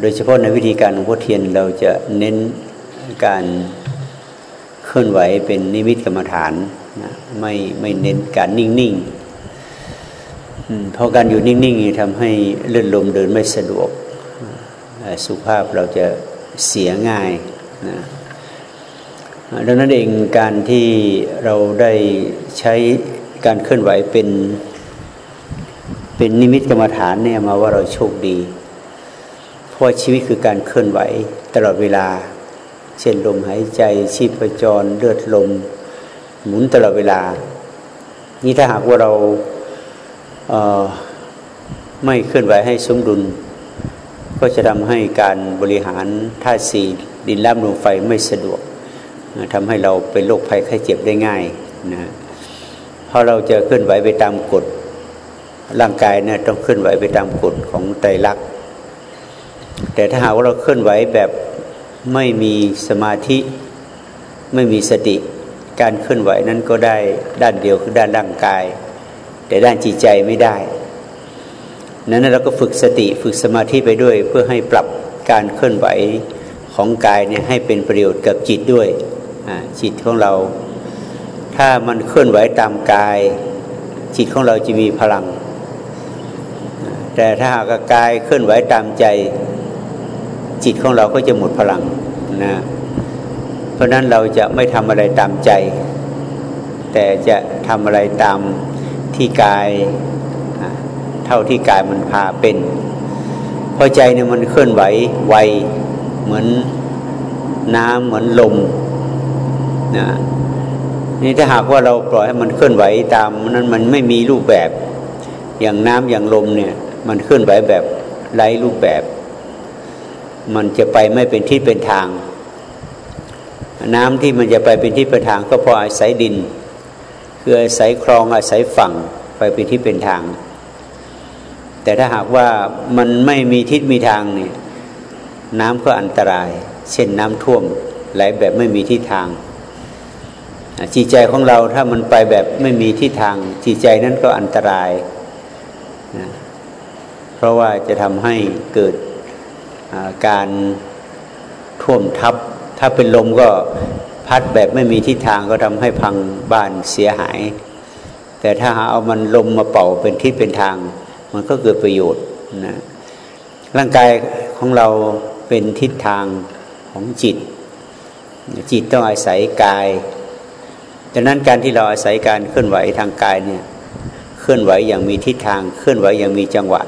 โดยเฉพาะในวิธีการหลวงพ่อเทียนเราจะเน้นการเคลื่อนไหวเป็นนิมิตกรรมฐานนะไม่ไม่เน้นการนิ่งๆเพราะการอยู่นิ่งๆทำให้เลื่อนลมเดินไม่สะดวกสุภาพเราจะเสียง่ายนะดังนั้นเองการที่เราได้ใช้การเคลื่อนไหวเป็นเป็นนิมิตกรรมฐานเนี่ยมาว่าเราโชคดี ราะชีวิตคือการเคลื่อนไหวตลอดเวลา เช่นลมหายใจชีพจรเลือดลม หมุนตลอดเวลา นี่ถ้าหากว่าเราเไม่เคลื่อนไหวให้สมดุล ก็จะทำให้การบริหารธาตุสี่ดินน้ำลมไฟไม่สะดวกทำให้เราเป็นโรคภัยไข้เจ็บได้ง่ายนะเพราะเราจะเคลื่อนไหวไปตามกฎร่างกายเนี่ยต้องเคลื่อนไหวไปตามกฎของไตรลักษณ์ แต่ถ้าหากว่าเราเคลื่อนไหวแบบไม่มีสมาธิไม่มีสติ การเคลื่อนไหวนั้นก็ได้ด้านเดียวคือด้านร่างกาย แต่ด้านจิตใจไม่ได้ นั้นเราก็ฝึกสติฝึกสมาธิไปด้วย เพื่อให้ปรับการเคลื่อนไหวของกายเนี่ยให้เป็นประโยชน์กับจิตด้วยจิตของเรา ถ้ามันเคลื่อนไหวตามกาย จิตของเราจะมีพลัง แต่ถ้าหากกายเคลื่อนไหวตามใจ จิตของเราก็จะหมดพลังนะเพราะนั้นเราจะไม่ทำอะไรตามใจ แต่จะทำอะไรตามที่กายเท่าที่กายมันพาเป็นพอใจเนี่ยมันเคลื่อนไหวไวเหมือนน้ำเหมือนลมนะนี่ถ้าหากว่าเราปล่อยให้มันเคลื่อนไหวตามนั้นมันไม่มีรูปแบบ อย่างน้ำอย่างลมเนี่ย มันเคลื่อนไหวแบบไร้รูปแบบ มันจะไปไม่เป็นที่เป็นทาง น้ำที่มันจะไปเป็นที่เป็นทาง ก็เพราะอาศัยดิน คืออาศัยคลองอาศัยฝั่งไปเป็นที่เป็นทาง แต่ถ้าหากว่ามันไม่มีทิศมีทางเนี่ยน้ำก็อันตราย เช่นน้ำท่วมไหลแบบไม่มีทิศทางจิตใจของเราถ้ามันไปแบบไม่มีทิศทาง จิตใจนั้นก็อันตรายนะเพราะว่าจะทำให้เกิด การท่วมทับ ถ้าเป็นลมก็พัดแบบไม่มีทิศทางก็ทำให้พังบ้านเสียหาย แต่ถ้าเอามันลมมาเป่าเป็นทิศเป็นทาง มันก็เกิดประโยชน์นะร่างกายของเราเป็นทิศทางของจิต จิตต้องอาศัยกายดังนั้นการที่เราอาศัยการเคลื่อนไหวทางกายเนี่ยเคลื่อนไหวอย่างมีทิศทาง เคลื่อนไหวอย่างมีจังหวะ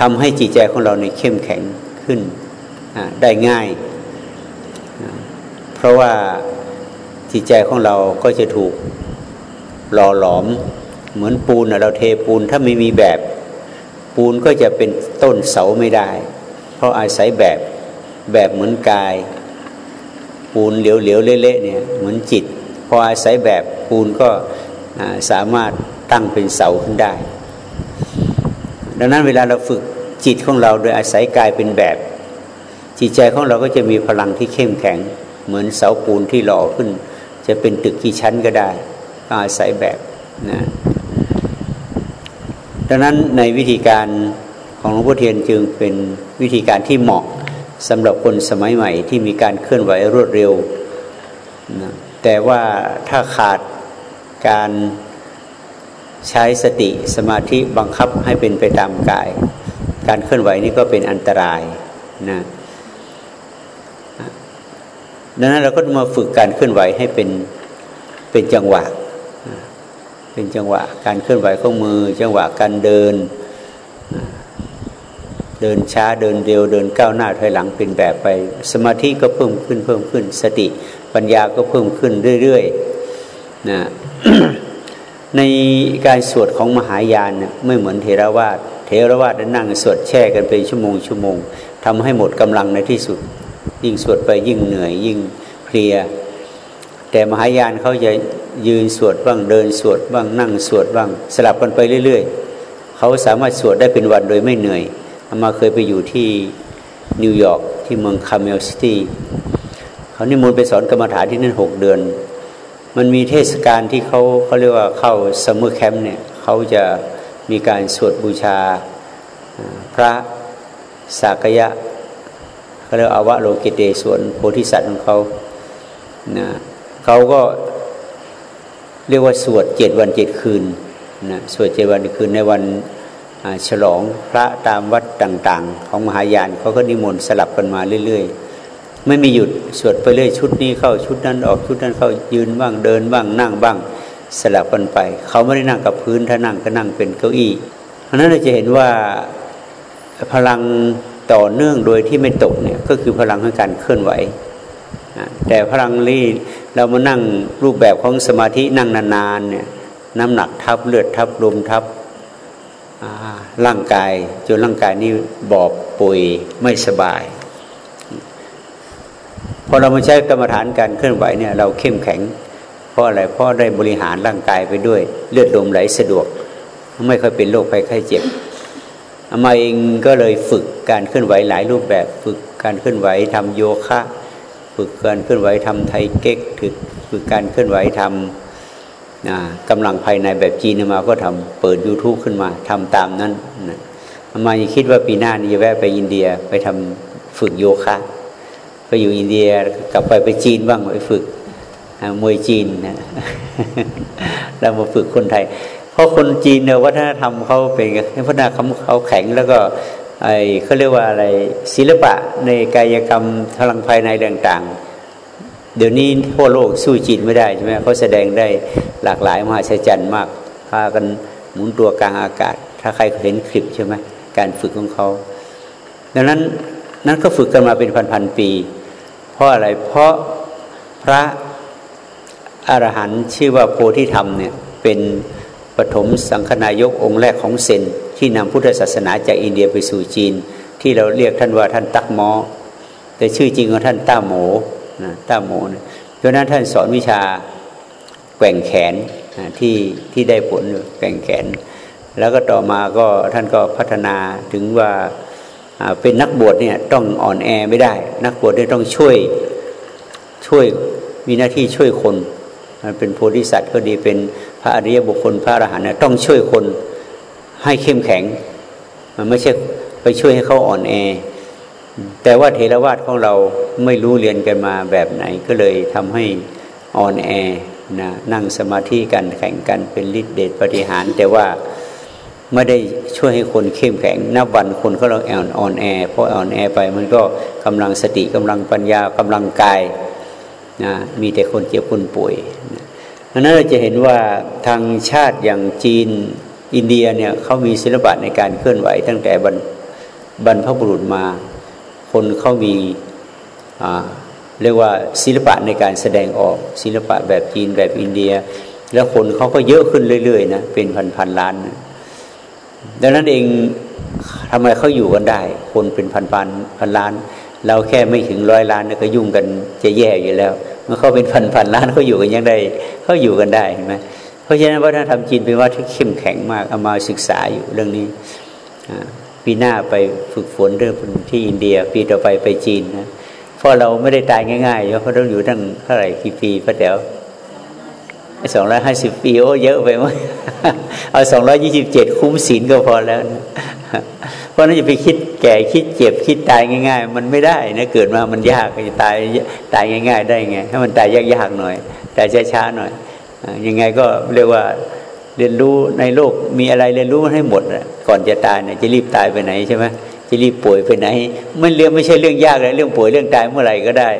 ทำให้จิตใจของเราเนี่ยเข้มแข็ง ขึ้นได้ง่าย เพราะว่าจิตใจของเราก็จะถูกหล่อหลอม เหมือนปูนเราเทปูนถ้าไม่มีแบบ ปูนก็จะเป็นต้นเสาไม่ได้ เพราะอาศัยแบบแบบเหมือนกาย ปูนเหลวๆเละๆเนี่ยเหมือนจิตพออาศัยแบบปูนก็สามารถตั้งเป็นเสาขึ้นได้ ดังนั้นเวลาเราฝึก จิตของเราโดยอาศัยกายเป็นแบบ จิตใจของเราก็จะมีพลังที่เข้มแข็ง เหมือนเสาปูนที่หล่อขึ้น จะเป็นตึกกี่ชั้นก็ได้ก็อาศัยแบบนะดังนั้นในวิธีการของหลวงพ่อเทียนจึงเป็นวิธีการที่เหมาะสำหรับคนสมัยใหม่ที่มีการเคลื่อนไหวรวดเร็วนะแต่ว่าถ้าขาดการใช้สติสมาธิบังคับให้เป็นไปตามกาย การเคลื่อนไหวนี่ก็เป็นอันตรายนะดังนั้นเราก็มาฝึกการเคลื่อนไหวให้เป็นเป็นจังหวะ เป็นจังหวะ การเคลื่อนไหวของมือ จังหวะการเดิน เดินช้าเดินเร็วเดินก้าวหน้าถอยหลังเป็นแบบไป สมาธิก็เพิ่มขึ้นเพิ่มขึ้น สติปัญญาก็เพิ่มขึ้นเรื่อยๆนะในการสวดของมหายานเนี่ยไม่เหมือนเถรวาท เถรวาทนั่งสวดแช่กันเป็นชั่วโมงชั่วโมงทำให้หมดกำลังในที่สุด ยิ่งสวดไปยิ่งเหนื่อยยิ่งเพลีย แต่มหายานเขาจะยืนสวดบ้างเดินสวดบ้างนั่งสวดบ้าง สลับกันไปเรื่อย ๆ เขาสามารถสวดได้เป็นวันโดยไม่เหนื่อยมาเคยไปอยู่ที่นิวยอร์กที่เมือง Carmel City เขานิมนต์ไปสอนกรรมฐานที่นั่นหกเดือน มันมีเทศกาลที่เขาเขาเรียกว่าเข้า summer camp เนี่ยเขาจะ มีการสวดบูชาพระศากยะเขาเรียกอวะโลกิเตส่วนโพธิสัตว์ของเขานะเขาก็เรียกว่าสวดเจ็ดวันเจ็ดคืนนะสวดเจ็ดวันคืนในวันฉลองพระตามวัดต่าง ๆ ของมหายานเขาก็นิมนต์สลับกันมาเรื่อย ๆ ไม่มีหยุดสวดไปเรื่อยชุดนี้เข้าชุดนั้นออกชุดนั้นเข้ายืนบ้างเดินบ้างนั่งบ้าง สลับกันไป เขาไม่ได้นั่งกับพื้นถ้านั่งก็นั่งเป็นเก้าอี้เพราะนั้นเราจะเห็นว่าพลังต่อเนื่องโดยที่ไม่ตกเนี่ยก็คือพลังของการเคลื่อนไหว แต่พลังนี้เรามานั่งรูปแบบของสมาธินั่งนานๆเนี่ยน้ำหนักทับเลือดทับลมทับร่างกายจนร่างกายนี้บอบป่วยไม่สบายพอเรามาใช้กรรมฐานการเคลื่อนไหวเนี่ยเราเข้มแข็ง เพราะอะไรเพราะได้บริหารร่างกายไปด้วย เลือดลมไหลสะดวก ไม่ค่อยเป็นโรคภัยไข้เจ็บอามาเองก็เลยฝึกการเคลื่อนไหวหลายรูปแบบ ฝึกการเคลื่อนไหวทำโยคะ ฝึกการเคลื่อนไหวทำไทเก๊กฝึกฝึกการเคลื่อนไหวทำนะกำลังภายในแบบจีนมาก็ทำเปิด YouTube ขึ้นมาทำตามนั้นนะอามาคิดว่าปีหน้านี้จะแวะไปอินเดียไปทำฝึกโยคะ ไปอยู่อินเดียกลับไปไปจีนบ้างไปฝึก มวยจีนนะแล้วมาฝึกคนไทย เพราะคนจีนเนี่ยวัฒนธรรมเขาเป็นวัฒนธรรมเขาแข็งแล้วก็ไอเขาเรียกว่าอะไรศิลปะในกายกรรมพลังภายในต่างๆ เดี๋ยวนี้ทั่วโลกสู้จีนไม่ได้ใช่ไหมเขาแสดงได้หลากหลายมหาศจรรย์มากพากันหมุนตัวกลางอากาศ ถ้าใครเห็นคลิปใช่ไหมการฝึกของเขา ดังนั้นนั้นก็ฝึกกันมาเป็นพันๆปี เพราะอะไรเพราะพระ อรหันต์ชื่อว่าโพธิธรรมเนี่ยเป็นปฐมสังคนายกองค์แรกของเซนที่นำพุทธศาสนาจากอินเดียไปสู่จีน ที่เราเรียกท่านว่าท่านตักมอ แต่ชื่อจริงของท่านต้าโมนะต้าโมนะเพราะนั้นท่านสอนวิชาแกว่งแขนนะที่ที่ได้ผลแกว่งแขน แล้วก็ต่อมาก็ท่านก็พัฒนาถึงว่าเป็นนักบวชเนี่ยต้องอ่อนแอไม่ได้ นักบวชเนี่ยต้องช่วยช่วยมีหน้าที่ช่วยคน เป็นโพธิสัตว์ก็ดีเป็นพระอริยบุคคลพระอรหันต์ต้องช่วยคนให้เข้มแข็ง มันไม่ใช่ไปช่วยให้เขาอ่อนแอ แต่ว่าเทรวาสของเราไม่รู้เรียนกันมาแบบไหนก็เลยทำให้อ่อนแอนะนั่งสมาธิกันแข่งกันเป็นฤทธิเดชปฏิหาร แต่ว่าไม่ได้ช่วยให้คนเข้มแข็ง นับวันคนก็เราอ่อนอ่อนแอเพราะอ่อนแอไปมันก็กำลังสติกำลังปัญญากำลังกายนะมีแต่คนเจ็บคนป่วย อันนั้นเราจะเห็นว่าทางชาติอย่างจีนอินเดียเนี่ยเขามีศิลปะในการเคลื่อนไหว ตั้งแต่บรรบรพบุรุษมา คนเขามีเรียกว่าศิลปะในการแสดงออกศิลปะแบบจีนแบบอินเดีย แล้วคนเขาก็เยอะขึ้นเรื่อยๆนะเป็นพันๆล้านนะดังนั้นเองทำไมเขาอยู่กันได้ คนเป็นพันๆพันล้าน เราแค่ไม่ถึงร้อยล้านก็ยุ่งกันจะแย่อยู่แล้วเมื่อเขาเป็นพันพันล้านเขาอยู่กันยังได้เขาอยู่กันได้เห็นไหมเพราะฉะนั้นวัฒนธรรมจีนเป็นวัฒนธรรมที่เข้มแข็งมากเอามาศึกษาอยู่เรื่องนี้ปีหน้าไปฝึกฝนเรื่องที่อินเดีย ปีต่อไปไปจีนนะเพราะเราไม่ได้ตายง่ายๆเพราะต้องอยู่ตั้งเท่าไหร่กี่ปีพระเดี๋ยวสองร้อยห้าสิบปีโอ้เยอะไปมั้ยเอาสองร้อยี่สิบเจ็ดคุ้มศีลก็พอแล้วนะ เพราะนั้นจะไปคิดแก่คิดเจ็บคิดตายง่าย ๆ มันไม่ได้นะเกิดมามันยากจะตายตายง่าย ๆ ได้ไงให้มันตายยากๆหน่อย แต่ช้าๆหน่อยยังไงก็เรียกว่าเรียนรู้ในโลกมีอะไรเรียนรู้ให้หมดก่อนจะตายเนี่ยจะรีบตายไปไหนใช่ไหมจะรีบป่วยไปไหนไม่เรื่องไม่ใช่เรื่องยากเลยเรื่องป่วยเรื่องตายเมื่อไหร่ก็ได้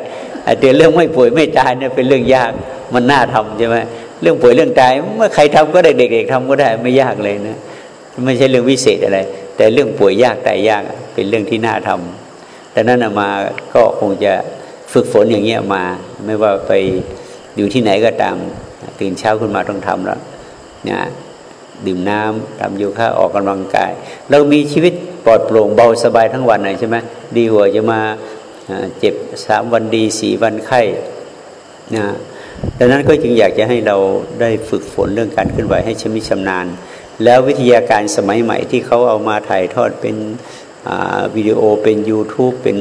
แต่เรื่องไม่ป่วยไม่ตายเนี่ยเป็นเรื่องยากมันน่าทำใช่ไหมเรื่องป่วยเรื่องตายเมื่อใครทำก็ได้เด็ก ๆทำก็ได้ไม่ยากเลยนะไม่ใช่เรื่องวิเศษอะไร แต่เรื่องป่วยยากตายยากเป็นเรื่องที่น่าทำดังนั้นมาก็คงจะฝึกฝนอย่างเงี้ยมา ไม่ว่าไปอยู่ที่ไหนก็ตามตื่นเช้าขึ้นมาต้องทำแล้วนะดื่มน้ำทำโยคะออกกำลังกาย เรามีชีวิตปลอดโปร่งเบาสบายทั้งวันเลยใช่ไหมดีกว่าจะมาเจ็บสามวันดีสี่วันไข้นะดังนั้นก็จึงอยากจะให้เราได้ฝึกฝนเรื่องการเคลื่อนไหวให้ชำนิชำนาญ แล้ววิทยาการสมัยใหม่ที่เขาเอามาถ่ายทอดเป็นวิดีโอเป็น YouTube เป็น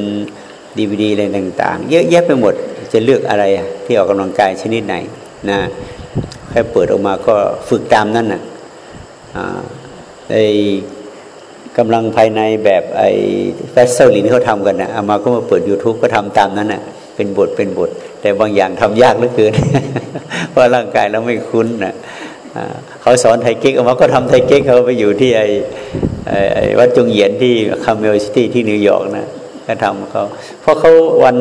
ดีวดีอะไรต่าง ๆ เยอะแยะไปหมดจะเลือกอะไรที่ออกกำลังกายชนิดไหนนะแค่เปิดออกมาก็ฝึกตามนั่นนะ่ะในกำลังภายในแบบไอ้วัดเส้าหลินเขาทำกันนะเอามาก็มาเปิด YouTube ก็ทำตามนั้นนะ่ะเป็นบทเป็นบท แต่บางอย่างทำยากเหลือเกินเพราะร่างกายเราไม่คุ้นน่ะ เขาสอนไทเก๊กเอามาก็ทำไทเก๊กเขาไปอยู่ที่ไอ้ไอ้วัดจวงเหยียนที่ Carmel City ที่นิวยอร์กนะก็ทำเขาเพราะเขาวัน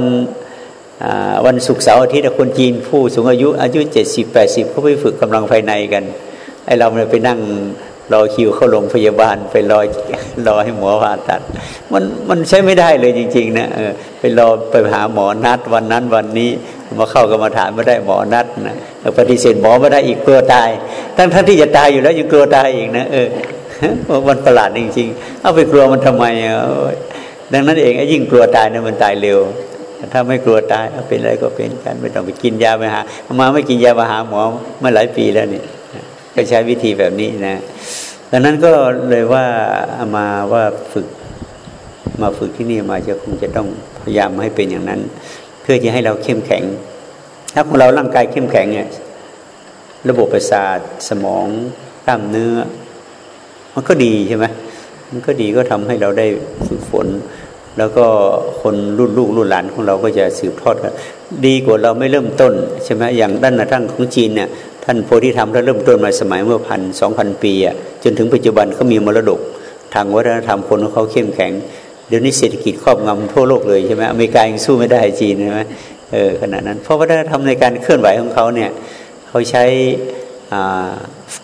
วันศุกร์เสาร์อาทิตย์คนจีนผู้สูงอายุอายุเจ็ดสิบแปดสิบเขาไปฝึกกำลังภายในกันไอเราเนี่ยไปนั่งรอคิวเข้าโรงพยาบาลไปรอรอให้หมอผ่าตัด มันมันใช้ไม่ได้เลยจริง ๆ นะเออไปรอไปหาหมอนัดวันนั้นวันนี้ มาเข้ากรรมาฐานไม่ได้หมอนัดนะปฏิเสธหมอไม่ได้อีกกลัวตาย ทั้งทั้งที่จะตายอยู่แล้วยังกลัวตายอีกนะเออมันประหลาดจริงๆ เอาไปกลัวมันทำไมดังนั้นเองไอ้ยิ่งกลัวตายเนี่ยมันตายเร็ว ถ้าไม่กลัวตายเอาเป็นอะไรก็เป็นกันไม่ต้องไปกินยาไปหามาไม่กินยามาหาหมอเมื่อหลายปีแล้วนี่ก็ใช้วิธีแบบนี้นะดังนั้นก็เลยว่ามาว่าฝึกมาฝึกที่นี่มาจะคงจะต้องพยายามให้เป็นอย่างนั้น พื่อจะให้เราเข้มแข็ง ถ้าของเราร่างกายเข้มแข็งเนี่ยระบบประสาทสมองกล้ามเนื้อ มันก็ดีใช่ไหมมันก็ดีก็ทำให้เราได้ฝึกฝน แล้วก็คนรุ่นลูกรุ่นหลานของเราก็จะสืบทอดกันดีกว่าเราไม่เริ่มต้นใช่ไหมอย่างด้านหน้าทั้งของจีนเนี่ยท่านโพธิธรรมท่านเริ่มต้นมาสมัยเมื่อพันสองพันปีอะจนถึงปัจจุบันเขามีมรดก ทางวัฒนธรรมคนของเขาเข้มแข็ง เดี๋ยวนี้เศรษฐกิจครอบงำทั่วโลกเลยใช่ไหมอเมริกายังสู้ไม่ได้จีนใช่ไหมเออขนาดนั้น เพราะวัฒนธรรมในการเคลื่อนไหวของเขาเนี่ยเขาใช้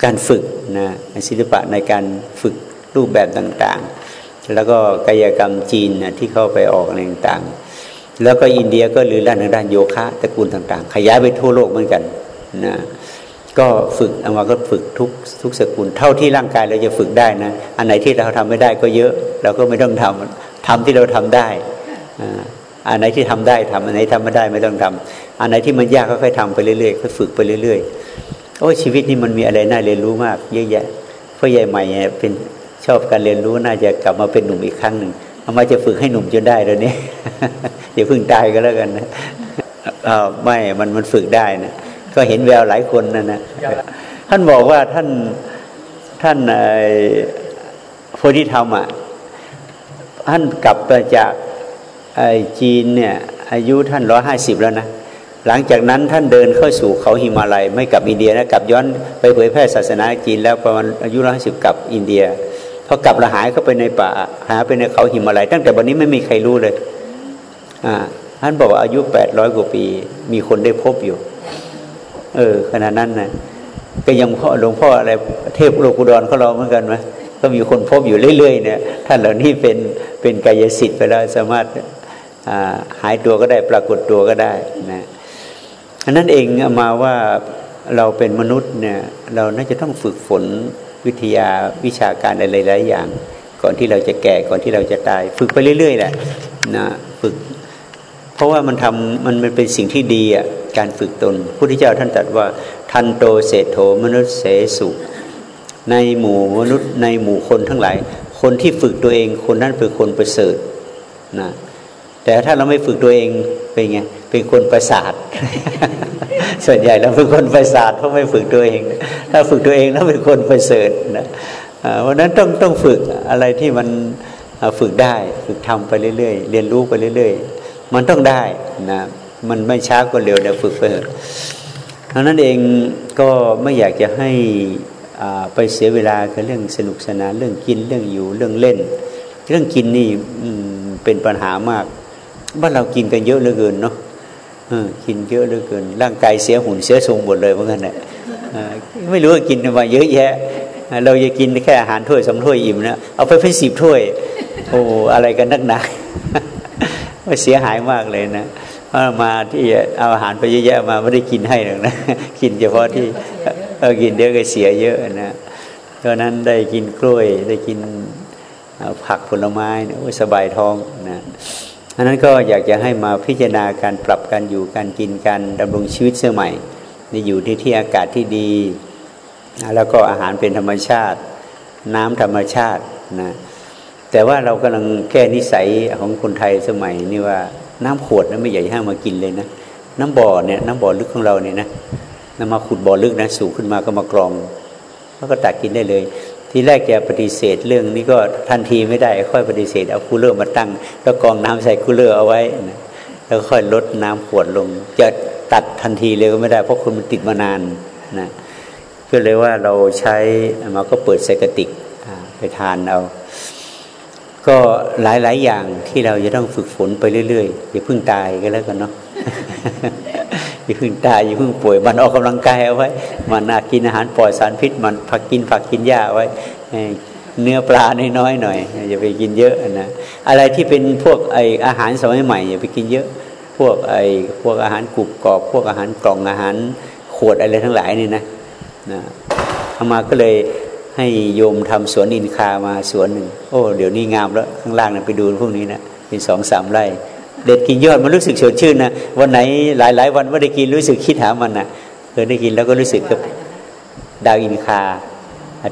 การฝึกนะศิลปะในการฝึกรูปแบบต่างๆ แล้วก็กายกรรมจีนนะที่เข้าไปออกอะไรต่างๆ แล้วก็อินเดียก็หรือด้านด้านโยคะตระกูลต่างๆ ขยายไปทั่วโลกเหมือนกันนะก็ฝึกเอามาก็ฝึกทุกทุกสกุลเท่าที่ร่างกายเราจะฝึกได้นะ อันไหนที่เราทำไม่ได้ก็เยอะ เราก็ไม่ต้องทำ ทำที่เราทำได้อันไหนที่ทำได้ทำอันไหนทำไม่ได้ไม่ต้องทำอันไหนที่มันยากก็ค่อยทำไปเรื่อยๆค่อยฝึกไปเรื่อยๆโอ้ชีวิตนี้มันมีอะไรน่าเรียนรู้มากเยอะแยะพ่อใหญ่ใหม่เป็นชอบการเรียนรู้น่าจะกลับมาเป็นหนุ่มอีกครั้งหนึ่งเอามาจะฝึกให้หนุ่มจนได้แล้วนี่อย่าเพิ่งตายก็แล้วกันนะไม่มันมันฝึกได้นะก็เห็นแววหลายคนนั่นนะท่านบอกว่าท่านท่านโพธิธรรมอะ ท่านกลับมาจากไอจีนเนี่ยอายุท่านร้อยห้าสิบแล้วนะหลังจากนั้นท่านเดินเข้าสู่เขาหิมาลัย ไม่กลับอินเดียนะกลับย้อนไปเผยแพร่ศาสนาจีน แล้วประมาณอายุร้อยห้าสิบกลับอินเดียพอกลับละหายเข้าไปในป่าหาไปในเขาหิมาลัย ตั้งแต่วันนี้ไม่มีใครรู้เลยอ่าท่านบอกว่าอายุแปดร้อยกว่าปี มีคนได้พบอยู่ เออขนาดนั้นนะก็ยังพ่อหลวงพ่ออะไรเทพโลกุดรเขาเราเหมือนกันไหม ก็มีคนพบอยู่เรื่อยๆเนี่ยท่านเหล่านี้เป็นเป็นกายสิทธิ์ไปแล้วสามารถหายตัวก็ได้ปรากฏตัวก็ได้นะอันนั้นเองมาว่าเราเป็นมนุษย์เนี่ยเราน่าจะต้องฝึกฝนวิทยาวิชาการอะไรหลายอย่าง ก่อนที่เราจะแก่ก่อนที่เราจะตาย ฝึกไปเรื่อยๆแหละนะฝึก เพราะว่ามันทำมันเป็นสิ่งที่ดีอะการฝึกตนพุทธเจ้าท่านตรัสว่า ทันโตเศโธมนุษย์เสสุ ในหมู่มนุษย์ในหมู่คนทั้งหลาย คนที่ฝึกตัวเอง คนนั้นเป็นคนประเสริฐนะแต่ถ้าเราไม่ฝึกตัวเองเป็นไงเป็นคนประสาท ส่วนใหญ่เราเป็นคนประสาทเพราะไม่ฝึกตัวเอง ถ้าฝึกตัวเองแล้วเป็นคนประเสริฐนะวันนั้นต้องต้องฝึกอะไรที่มันฝึกได้ฝึกทำไปเรื่อยๆ เรียนรู้ไปเรื่อยๆ มันต้องได้นะมันไม่ช้าก็เร็วเดี๋ยวฝึกไปเถอะดังนั้นเองก็ไม่อยากจะให้ ไปเสียเวลากับเรื่องสนุกสนานเรื่องกินเรื่องอยู่เรื่องเล่น เรื่องกินนี่เป็นปัญหามากบ้านเรากินกันเยอะเหลือเกินเนาะกินเยอะเหลือเกิน ร่างกายเสียหุ่นเสียทรงหมดเลยเหมือนกันแหละไม่รู้ว่ากินมาเยอะแยะ เราจะกินแค่อาหารถ้วยสองถ้วยอิ่มนะเอาไปเป็นสิบถ้วย โอ้อะไรกันนักหนาเสียหายมากเลยนะมาที่เอาอาหารไปเยอะๆมาไม่ได้กินให้หรอกนะ กินเฉพาะที่ เออกินเยอะก็เสียเยอะนะเพราะนั้นได้กินกล้วยได้กินผักผลไม้นะสบายท้องนะอันนั้นก็อยากจะให้มาพิจารณาการปรับการอยู่การกินการดำรงชีวิตเสื้อใหม่ในอยู่ที่ที่อากาศที่ดี แล้วก็อาหารเป็นธรรมชาติ น้ำธรรมชาตินะแต่ว่าเรากำลังแก้นิสัยของคนไทยสมัยนี่ว่าน้ำขวดนั้นไม่อยากให้มากินเลยนะน้ำบ่อเนี่ยน้ำบ่อลึกของเราเนี่ยนะ นำมาขุดบ่อลึกนะสูงขึ้นมาก็มากรองแล้วก็ตักกินได้เลย ทีทีแรกจะปฏิเสธเรื่องนี้ก็ทันทีไม่ได้ ค่อยปฏิเสธเอา cooler มาตั้ง แล้วกรองน้ำใส่ cooler เอาไว้นะแล้วค่อยลดน้ำขวดลง จะตัดทันทีเลยก็ไม่ได้ เพราะคนมันติดมานานนะก็เลยว่าเราใช้มาก็เปิดใส่กระติกไปทานเอา ก็หลายๆอย่างที่เราจะต้องฝึกฝนไปเรื่อยๆอย่าเพิ่งตายก็แล้วกันเนาะ อย่าเพิ่งตายอย่าเพิ่งป่วย มันออกกำลังกายเอาไว้ มันกินอาหารปล่อดสารพิษ มันผักกินผักกินหญ้าไว้เนื้อปลาน้อยๆหน่อยอย่าไปกินเยอะนะอะไรที่เป็นพวกไออาหารสมัยใหม่อย่าไปกินเยอะ พวกไอพวกอาหารกรุบกรอบ พวกอาหารกล่องอาหารขวดอะไรทั้งหลายนี่นะนะทามาก็เลยให้โยมทำสวนอินคามาสวนหนึ่งโอ้ เดี๋ยวนี้งามแล้วข้างล่างนะไปดูพวกนี้นะเป็นสองสามไร่ เด็ดกินยอดมันรู้สึกสดชื่นนะวันไหนหลาย ๆ วันไม่ได้กินรู้สึกคิดหามันนะเคยได้กินแล้วก็รู้สึกกับดาวอินคา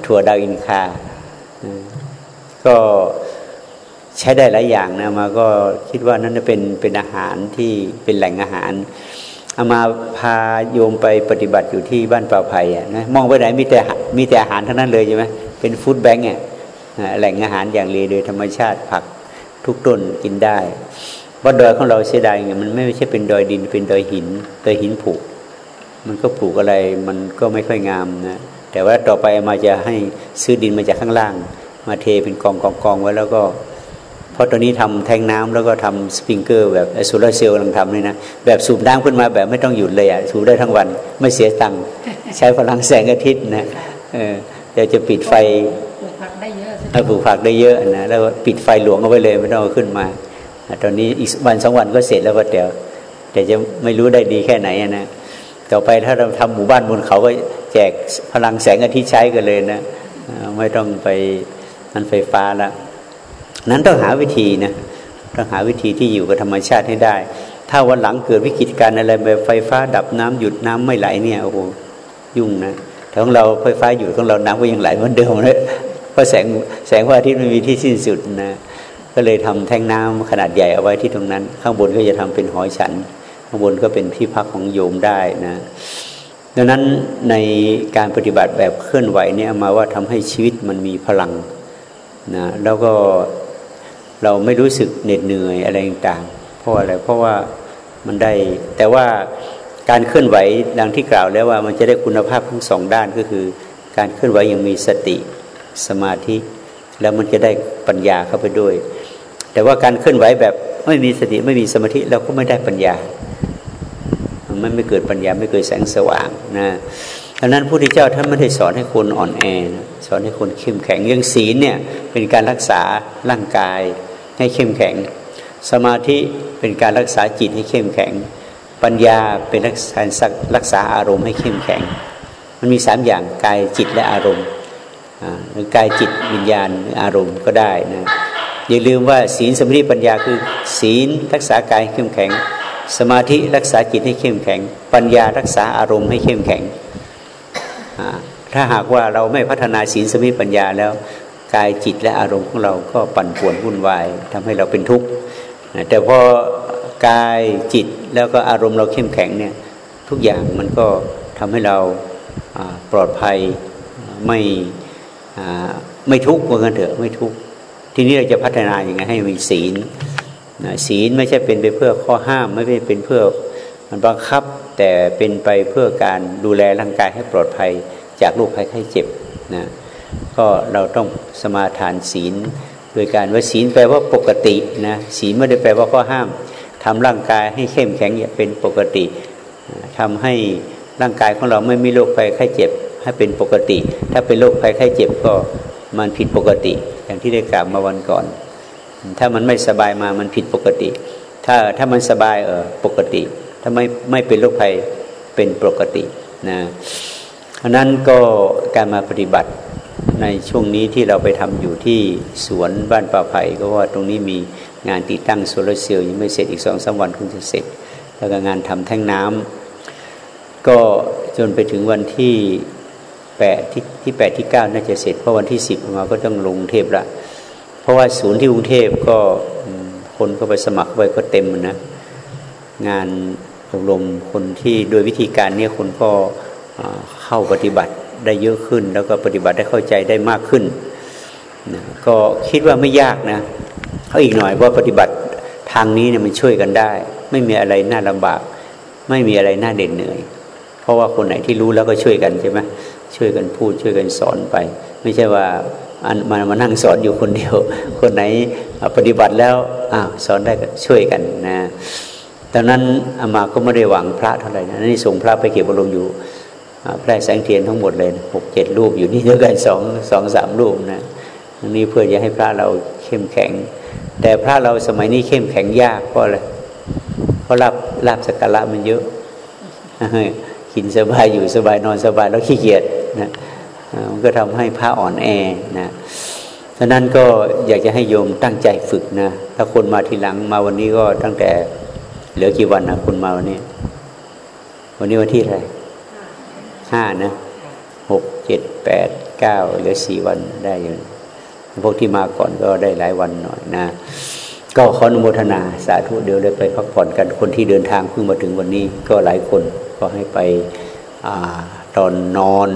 ถั่วดาวอินคาก็ใช้ได้หลายอย่างนะมาก็คิดว่านั่นเป็นเป็นอาหารที่เป็นแหล่งอาหารเอามาพาโยมไปปฏิบัติอยู่ที่บ้านป่าไผ่นะมองไปไหนมีแต่มีแต่อาหารทั้งนั้นเลยใช่ไหมเป็น food bank เนี่ยแหล่งอาหารอย่างเรโดยธรรมชาติผักทุกต้นกินได้ ว่าดอยของเราเสียดายไงมันไม่ใช่เป็นดอยดินเป็นดอยหินดอยหินผุมันก็ปลูกอะไรมันก็ไม่ค่อยงามนะแต่ว่าต่อไปมาจะให้ซื้อดินมาจากข้างล่าง มาเทเป็นกองกองกองไว้แล้วก็เพราะตอนนี้ทำแทงน้ำแล้วก็ทำสปริงเกลอร์แบบโซลาร์เซลล์กำลังทำเลยนะแบบสูบน้ำขึ้นมาแบบไม่ต้องหยุดเลยอะสูบได้ทั้งวันไม่เสียตังค์ใช้พลังแสงอาทิตย์นะเออเดี๋ยวจะปิดไฟปลูกผักได้เยอะปลูกผักได้เยอะนะแล้วปิดไฟหลวงเอาไว้เลยไม่ต้องเอาขึ้นมา ตอนนี้อีกวันสองวันก็เสร็จแล้วว่าเดี๋ยวแต่จะไม่รู้ได้ดีแค่ไหนนะต่อไปถ้าเราทำหมู่บ้านบนเขาก็แจกพลังแสงอาทิตย์ใช้กันเลยนะไม่ต้องไปนั้นไฟฟ้าล้วนั้นต้องหาวิธีนะต้องหาวิธีที่อยู่กับธรรมชาติให้ได้ ถ้าวันหลังเกิดวิกฤตการอะไรแบบไฟฟ้าดับน้ำหยุดน้ำไม่ไหลเนี่ยโอ้โหยุ่งนะแต่ของเราไฟฟ้าหยุดของเราน้ำก็ยังไหลเหมือนเดิมเลยเพราะแสงแสงพระอาทิตย์มันมีที่สิ้นสุดนะ ก็เลยทำแท่งน้ำขนาดใหญ่เอาไว้ที่ตรงนั้น ข้างบนก็จะทำเป็นหอฉัน ข้างบนก็เป็นที่พักของโยมได้นะดังนั้นในการปฏิบัติแบบเคลื่อนไหวเนี่ยมาว่าทำให้ชีวิตมันมีพลังนะแล้วก็เราไม่รู้สึกเหน็ดเหนื่อยอะไรต่างเพราะอะไรเพราะว่ามันได้ แต่ว่าการเคลื่อนไหวดังที่กล่าวแล้วว่ามันจะได้คุณภาพทั้งสองด้านก็คือ การเคลื่อนไหวยังมีสติสมาธิ แล้วมันจะได้ปัญญาเข้าไปด้วย แต่ว่าการเคลื่อนไหวแบบไม่มีสติไม่มีสมาธิเราก็ไม่ได้ปัญญา มันไม่เกิดปัญญาไม่เกิดแสงสว่างนะดังนั้นพระพุทธเจ้าท่านไม่ได้สอนให้คนอ่อนแอสอนให้คนเข้มแข็งยังศีลเนี่ยเป็นการรักษาร่างกายให้เข้มแข็ง สมาธิเป็นการรักษาจิตให้เข้มแข็ง ปัญญาเป็นรักษารักษาอารมณ์ให้เข้มแข็ง มันมีสามอย่างกายจิตและอารมณ์หรือกายจิตวิญญาณอารมณ์ก็ได้นะ อย่าลืมว่าศีลสมาธิปัญญาคือศีลรักษากายให้เข้มแข็ง สมาธิรักษาจิตให้เข้มแข็ง ปัญญารักษาอารมณ์ให้เข้มแข็ง ถ้าหากว่าเราไม่พัฒนาศีลสมาธิปัญญาแล้วกายจิตและอารมณ์ของเราก็ปั่นป่วนวุ่นวายทำให้เราเป็นทุกข์แต่พอกายจิตแล้วก็อารมณ์เราเข้มแข็งเนี่ยทุกอย่างมันก็ทำให้เราปลอดภัยไม่ไม่ทุกข์เหมือนกันเถอะไม่ทุกข์ ทีนี้เราจะพัฒนาอย่างไงให้มีศีลศีลไม่ใช่เป็นไปเพื่อข้อห้าม ไม่ใช่เป็นเพื่อมันบังคับ แต่เป็นไปเพื่อการดูแลร่างกายให้ปลอดภัยจากโรคภัยไข้เจ็บนะก็เราต้องสมาทานศีล โดยการว่าศีลแปลว่าปกตินะศีลไม่ได้แปลว่าข้อห้ามทำร่างกายให้เข้มแข็งอย่าเป็นปกติทำให้ร่างกายของเราไม่มีโรคภัยไข้เจ็บ ให้เป็นปกติ ถ้าเป็นโรคภัยไข้เจ็บก็มันผิดปกติ อย่างที่ได้กล่าวมาวันก่อน ถ้ามันไม่สบายมามันผิดปกติ ถ้าถ้ามันสบายเออปกติ ถ้าไม่ไม่เป็นโรคภัยเป็นปกตินะอันนั้นก็การมาปฏิบัติในช่วงนี้ที่เราไปทำอยู่ที่สวนบ้านป่าไผ่ก็ว่าตรงนี้มีงานติดตั้งโซลาร์เซลล์ยังไม่เสร็จอีกสองสาวันคงจะเสร็จ แล้วก็งานทำแท่งน้ำก็จนไปถึงวันที่ แปดที่ที่แปดที่เก้าน่าจะเสร็จเพราะวันที่สิบมาก็ต้องลงเทพละ เพราะว่าศูนย์ที่กรุงเทพก็คนก็ไปสมัครไปก็เต็มนะงานอบรมคนที่โดยวิธีการนี้คนก็เข้าปฏิบัติได้เยอะขึ้น แล้วก็ปฏิบัติได้เข้าใจได้มากขึ้นนะก็คิดว่าไม่ยากนะเขาอีกหน่อยว่าปฏิบัติทางนี้เนี่ยมันช่วยกันได้ ไม่มีอะไรน่าลำบาก ไม่มีอะไรน่าเด่นเหนื่อย เพราะว่าคนไหนที่รู้แล้วก็ช่วยกันใช่ไหม ช่วยกันพูดช่วยกันสอนไป ไม่ใช่ว่าอันมามานั่งสอนอยู่คนเดียว คนไหนปฏิบัติแล้วอ้าวสอนได้ก็ช่วยกันนะดังนั้นอามาก็ไม่ได้หวังพระเท่าไหร่นะนี่ส่งพระไปเก็บอารมณ์อยู่แพร่แสงเทียนทั้งหมดเลยหกเจ็ดรูปอยู่นี่เดียวกันสองสองสามรูปนะนี่เพื่อจะให้พระเราเข้มแข็ง แต่พระเราสมัยนี้เข้มแข็งยากเพราะอะไรเพราะลาบลาบสักการะมันเยอะกินสบายอยู่สบายนอนสบายแล้วขี้เกียจ นะมันก็ทำให้พระอ่อนแอนะฉะนั้นก็อยากจะให้โยมตั้งใจฝึกนะถ้าคนมาทีหลังมาวันนี้ก็ตั้งแต่เหลือกี่วันนะคุณมาวันนี้ วันนี้วันที่อะไรห้านะหกเจ็ดแปดเก้าเหลือสี่วันได้อยู่พวกที่มาก่อนก็ได้หลายวันหน่อยนะ ก็ขออนุโมทนาสาธุเดี๋ยวได้ไปพักผ่อนกันคนที่เดินทางเพิ่งมาถึงวันนี้ ก็หลายคนก็ให้ไปอตอนนอน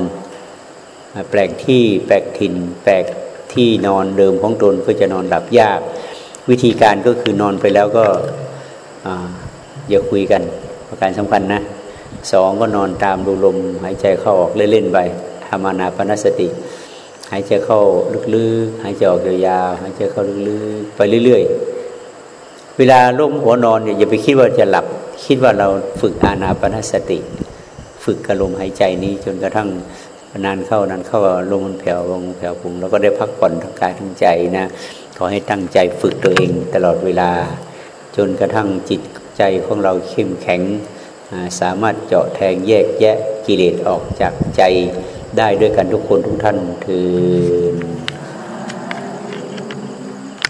แปลกที่แปลกถิ่น แปลกที่นอนเดิมของตนก็จะนอนหลับยาก วิธีการก็คือนอนไปแล้วก็อย่าคุยกันประการสำคัญนะสองก็นอนตามดูลมหายใจเข้าออกเล่นๆไปทำอนาปนสติ หายใจเข้าลึกๆ หายใจออกยาวๆหายใจเข้าลึกๆ ไปเรื่อยๆ เวลาล้มหัวนอนเนี่ยอย่าไปคิดว่าจะหลับ คิดว่าเราฝึกอานาปนสติ ฝึกกระลมหายใจนี้จนกระทั่ง นานเข้านานเข้าลมมันแผ่วลงแผ่วปุ่งแล้วก็ได้พักผ่อนทั้งกายทั้งใจนะขอให้ตั้งใจฝึกตัวเองตลอดเวลา จนกระทั่งจิตใจของเราเข้มแข็ง สามารถเจาะแทงแยกแยะกิเลสออกจากใจได้ด้วยกันทุกคนทุกท่านคือ